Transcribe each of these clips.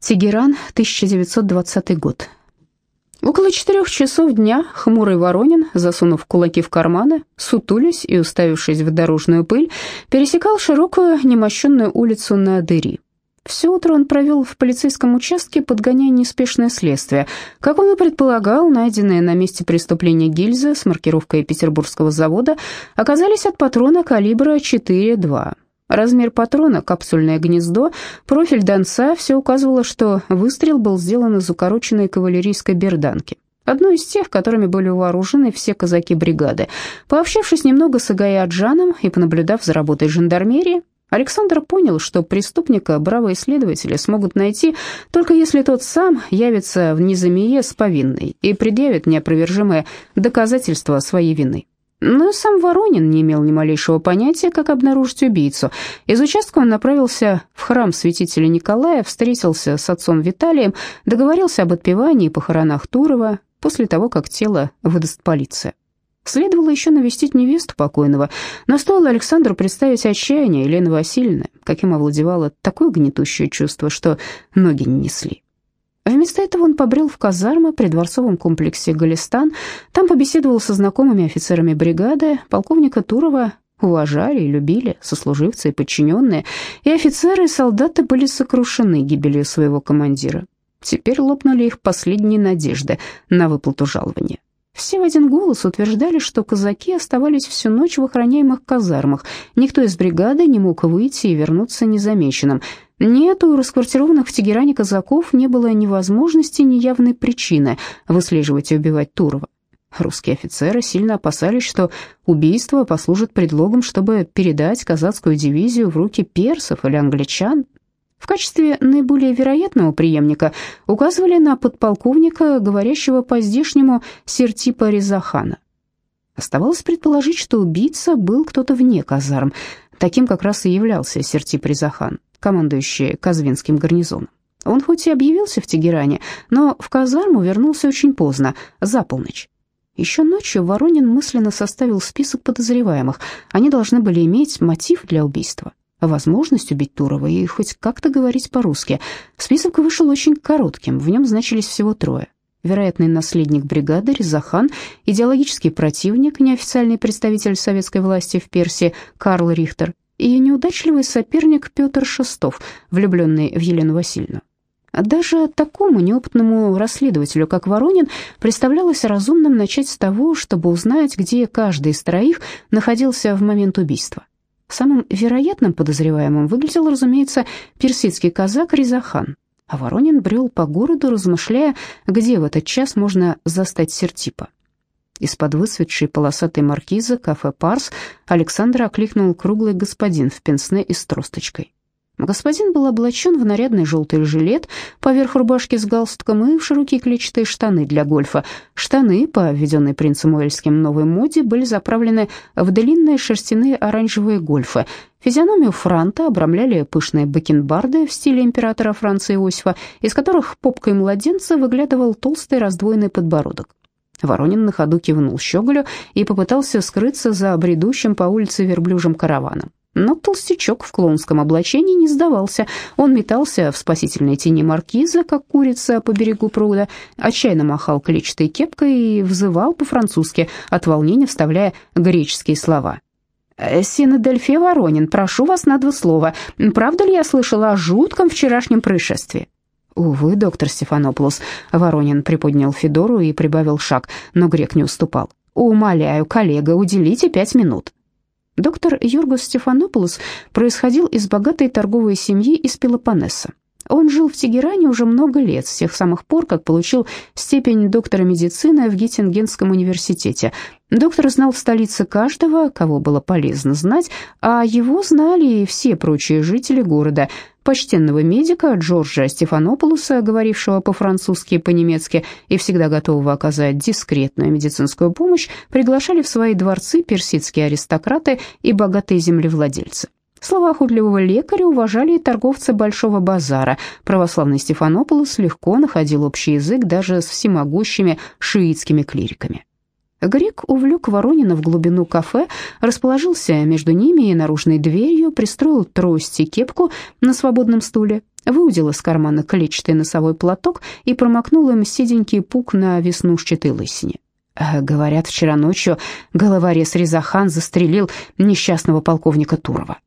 Тегеран, 1920 год. Около четырех часов дня хмурый Воронин, засунув кулаки в карманы, сутулясь и уставившись в дорожную пыль, пересекал широкую немощенную улицу на Дыри. Все утро он провел в полицейском участке, подгоняя неспешное следствие. Как он и предполагал, найденные на месте преступления гильзы с маркировкой петербургского завода оказались от патрона калибра 4,2. Размер патрона, капсульное гнездо, профиль донца – все указывало, что выстрел был сделан из укороченной кавалерийской берданки. Одной из тех, которыми были вооружены все казаки бригады. Пообщавшись немного с Агаи Аджаном и понаблюдав за работой жандармерии, Александр понял, что преступника бравые следователи смогут найти, только если тот сам явится в Низамие с повинной и предъявит неопровержимое доказательство своей вины. Но сам Воронин не имел ни малейшего понятия, как обнаружить убийцу. Из участка он направился в храм святителя Николая, встретился с отцом Виталием, договорился об отпевании и похоронах Турова после того, как тело выдаст полиция. Следовало еще навестить невесту покойного, но стоило Александру представить отчаяние Елены Васильевны, каким овладевало такое гнетущее чувство, что ноги не несли. Вместо этого он побрел в казармы при дворцовом комплексе «Галистан». Там побеседовал со знакомыми офицерами бригады. Полковника Турова уважали и любили сослуживцы и подчиненные. И офицеры, и солдаты были сокрушены гибелью своего командира. Теперь лопнули их последние надежды на выплату жалования. Все в один голос утверждали, что казаки оставались всю ночь в охраняемых казармах. Никто из бригады не мог выйти и вернуться незамеченным. Нет, у расквартированных в Тегеране казаков не было ни возможности, ни явной причины выслеживать и убивать Турова. Русские офицеры сильно опасались, что убийство послужит предлогом, чтобы передать казацкую дивизию в руки персов или англичан. В качестве наиболее вероятного преемника указывали на подполковника, говорящего по-здешнему Сертипа Резахана. Оставалось предположить, что убийца был кто-то вне казарм. Таким как раз и являлся Сертип Резахан командующий Казвинским гарнизоном. Он хоть и объявился в Тегеране, но в казарму вернулся очень поздно, за полночь. Еще ночью Воронин мысленно составил список подозреваемых. Они должны были иметь мотив для убийства, возможность убить Турова и хоть как-то говорить по-русски. Список вышел очень коротким, в нем значились всего трое. Вероятный наследник бригады Резахан, идеологический противник, неофициальный представитель советской власти в Персии Карл Рихтер и неудачливый соперник Петр Шестов, влюбленный в Елену Васильевну. Даже такому неопытному расследователю, как Воронин, представлялось разумным начать с того, чтобы узнать, где каждый из троих находился в момент убийства. Самым вероятным подозреваемым выглядел, разумеется, персидский казак Ризахан, а Воронин брел по городу, размышляя, где в этот час можно застать Сертипа. Из-под выцветшей полосатой маркизы кафе «Парс» Александра окликнул круглый господин в пенсне и с тросточкой. Господин был облачен в нарядный желтый жилет поверх рубашки с галстуком и в широкие клетчатые штаны для гольфа. Штаны, по введенной принцем Уэльским новой моде, были заправлены в длинные шерстяные оранжевые гольфы. Физиономию Франта обрамляли пышные бакенбарды в стиле императора Франца Иосифа, из которых попкой младенца выглядывал толстый раздвоенный подбородок. Воронин на ходу кивнул щеголю и попытался скрыться за бредущим по улице верблюжим караваном. Но толстячок в клоунском облачении не сдавался. Он метался в спасительной тени маркиза, как курица по берегу пруда, отчаянно махал клетчатой кепкой и взывал по-французски, от волнения вставляя греческие слова. «Синодельфе Воронин, прошу вас на два слова. Правда ли я слышала о жутком вчерашнем происшествии?» «Увы, доктор Стефанополос», — Воронин приподнял Федору и прибавил шаг, но грек не уступал. «Умоляю, коллега, уделите пять минут». Доктор Юргус Стефанополос происходил из богатой торговой семьи из Пелопоннеса. Он жил в Тегеране уже много лет, с тех самых пор, как получил степень доктора медицины в Геттингенском университете. Доктор знал в столице каждого, кого было полезно знать, а его знали и все прочие жители города. Почтенного медика Джорджа Стефанополуса, говорившего по-французски и по-немецки и всегда готового оказать дискретную медицинскую помощь, приглашали в свои дворцы персидские аристократы и богатые землевладельцы. Слова охотливого лекаря уважали и торговцы Большого базара. Православный Стефанополос легко находил общий язык даже с всемогущими шиитскими клириками. Грек увлек Воронина в глубину кафе, расположился между ними и наружной дверью, пристроил трость и кепку на свободном стуле выудил из кармана клетчатый носовой платок и промокнул им седенький пук на веснушчатой лысине. Э, говорят, вчера ночью головорез Резахан застрелил несчастного полковника Турова.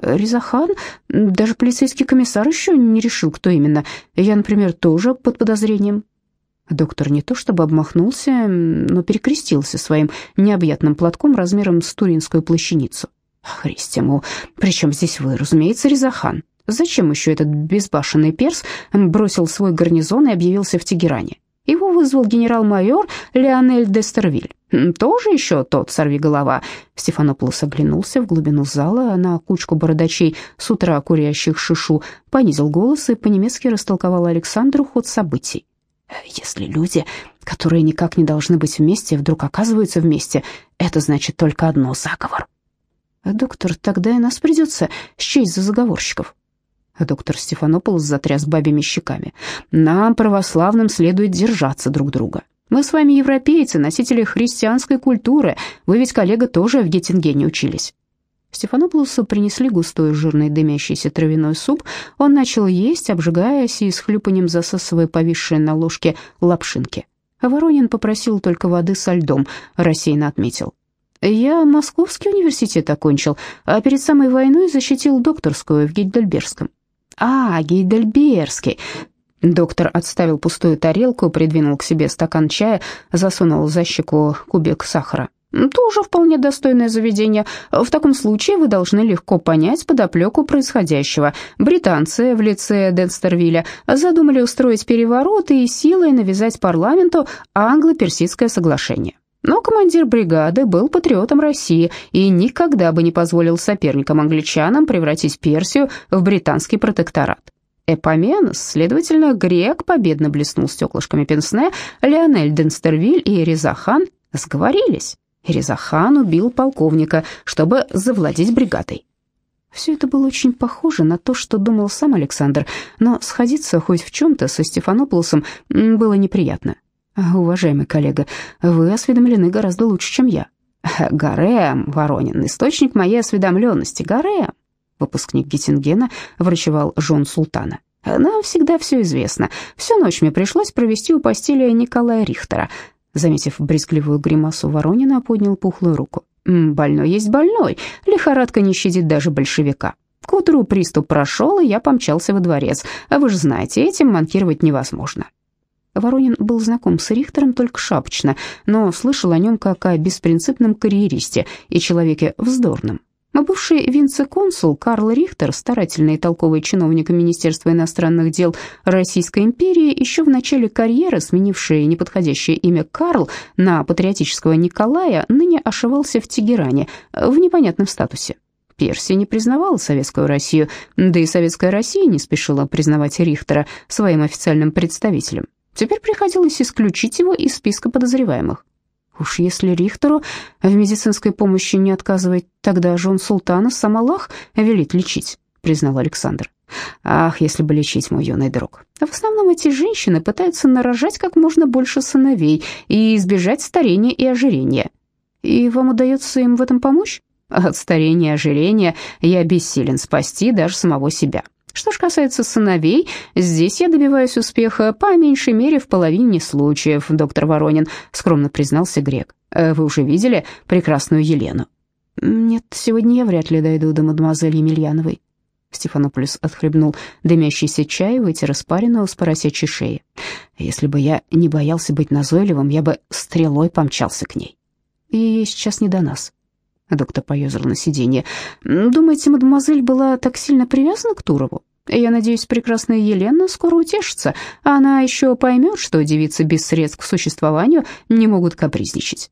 Резахан, даже полицейский комиссар еще не решил, кто именно. Я, например, тоже под подозрением. Доктор не то чтобы обмахнулся, но перекрестился своим необъятным платком размером с туринскую плащаницу. Христи, мол, при чем здесь вы? Разумеется, Резахан. Зачем еще этот безбашенный перс бросил свой гарнизон и объявился в Тегеране? Его вызвал генерал-майор Леонель де Стервиль. Тоже еще тот сорвиголова. Стефанополос оглянулся в глубину зала на кучку бородачей с утра курящих шишу, понизил голос и по-немецки растолковал Александру ход событий. Если люди, которые никак не должны быть вместе, вдруг оказываются вместе, это значит только одно — заговор. Доктор, тогда и нас придется счесть за заговорщиков. Доктор Стефанополос затряс бабьими щеками. «Нам, православным, следует держаться друг друга. Мы с вами европейцы, носители христианской культуры. Вы ведь, коллега, тоже в Геттингене учились». Стефанополосу принесли густой жирный дымящийся травяной суп. Он начал есть, обжигаясь и с хлюпанием засасывая повисшие на ложке лапшинки. Воронин попросил только воды со льдом, рассеянно отметил. «Я Московский университет окончил, а перед самой войной защитил докторскую в Гейдельбергском. «А, Гейдельбергский!» Доктор отставил пустую тарелку, придвинул к себе стакан чая, засунул за щеку кубик сахара. «Тоже вполне достойное заведение. В таком случае вы должны легко понять подоплеку происходящего. Британцы в лице Денстервилля задумали устроить переворот и силой навязать парламенту англо-персидское соглашение. Но командир бригады был патриотом России и никогда бы не позволил соперникам-англичанам превратить Персию в британский протекторат. Эпоменос, следовательно, грек победно блеснул стеклышками пенсне, Леонель Денстервиль и Резахан сговорились. Резахан убил полковника, чтобы завладеть бригадой. Все это было очень похоже на то, что думал сам Александр, но сходиться хоть в чем-то со Стефанополосом было неприятно. «Уважаемый коллега, вы осведомлены гораздо лучше, чем я». «Гарем, Воронин, источник моей осведомленности, Гарем», выпускник Геттингена врачевал жен султана. «Нам всегда все известно. Всю ночь мне пришлось провести у постели Николая Рихтера». Заметив брезгливую гримасу Воронина, поднял пухлую руку. «Больной есть больной. Лихорадка не щадит даже большевика. К утру приступ прошел, и я помчался во дворец. А вы же знаете, этим манкировать невозможно. Воронин был знаком с Рихтером только шапочно, но слышал о нем как о беспринципном карьеристе и человеке вздорном. А бывший вице-консул Карл Рихтер, старательный и толковый чиновник Министерства иностранных дел Российской империи, еще в начале карьеры, сменивший неподходящее имя Карл на патриотического Николая, ныне ошивался в Тегеране в непонятном статусе. Персия не признавала Советскую Россию, да и Советская Россия не спешила признавать Рихтера своим официальным представителем. Теперь приходилось исключить его из списка подозреваемых. Уж если Рихтеру в медицинской помощи не отказывать, тогда жен султана сам Аллах велит лечить, признал Александр. Ах, если бы лечить, мой юный друг. В основном эти женщины пытаются нарожать как можно больше сыновей и избежать старения и ожирения. И вам удается им в этом помочь? От старения и ожирения я бессилен спасти даже самого себя. Что ж касается сыновей, здесь я добиваюсь успеха по меньшей мере в половине случаев, доктор Воронин, скромно признался Грек. Э, вы уже видели прекрасную Елену? Нет, сегодня я вряд ли дойду до мадемуазель Емельяновой. Стефанополис отхлебнул дымящийся чай вытер испарину с поросячьей шеи. Если бы я не боялся быть назойливым, я бы стрелой помчался к ней. И ей сейчас не до нас. Доктор поёрзал на сиденье. «Думаете, мадемуазель была так сильно привязана к Турову? Я надеюсь, прекрасная Елена скоро утешится. Она еще поймет, что девицы без средств к существованию не могут капризничать».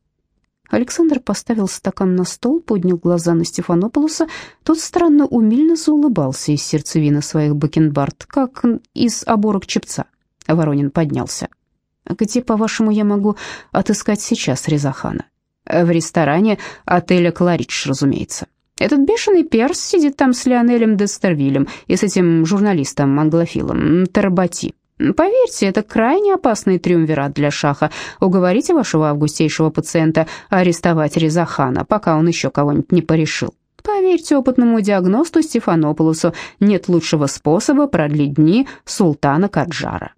Александр поставил стакан на стол, поднял глаза на Стефанополуса. Тот странно умильно заулыбался из сердцевины своих бакенбард, как из оборок чепца. Воронин поднялся. «Где, по-вашему, я могу отыскать сейчас Резахана?» В ресторане отеля «Кларидж», разумеется. Этот бешеный перс сидит там с Леонелем Дестервилем и с этим журналистом-англофилом Тарабати. Поверьте, это крайне опасный триумвират для Шаха. Уговорите вашего августейшего пациента арестовать Резахана, пока он еще кого-нибудь не порешил. Поверьте опытному диагносту Стефанополосу, нет лучшего способа продлить дни султана Каджара.